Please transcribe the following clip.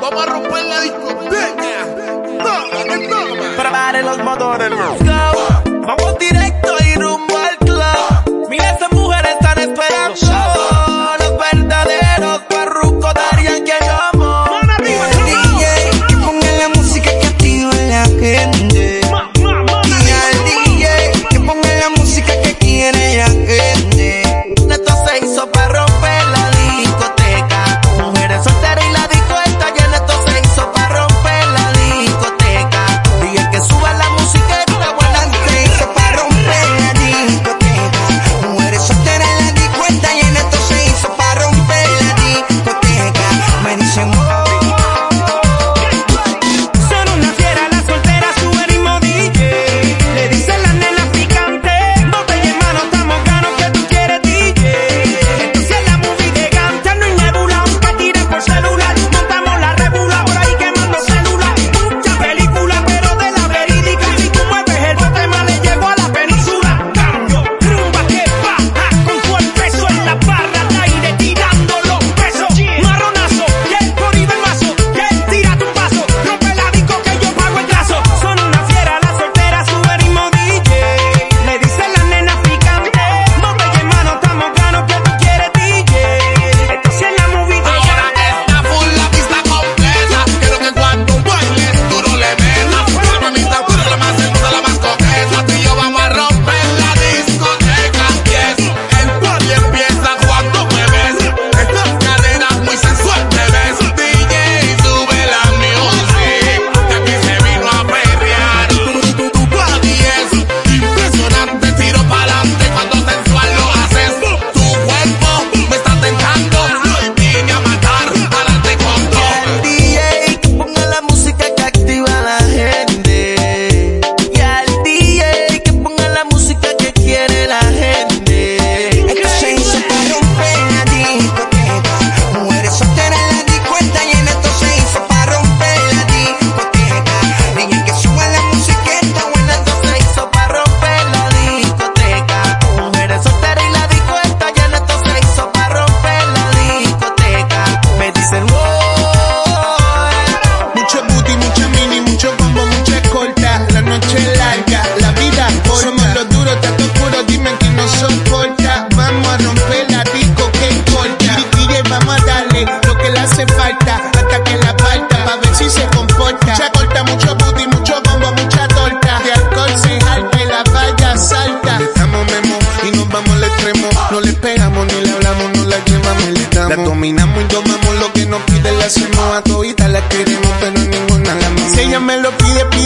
Vamos a romper la discoteca. Prepare los motores. Let's go. Vamos directo. me lo pide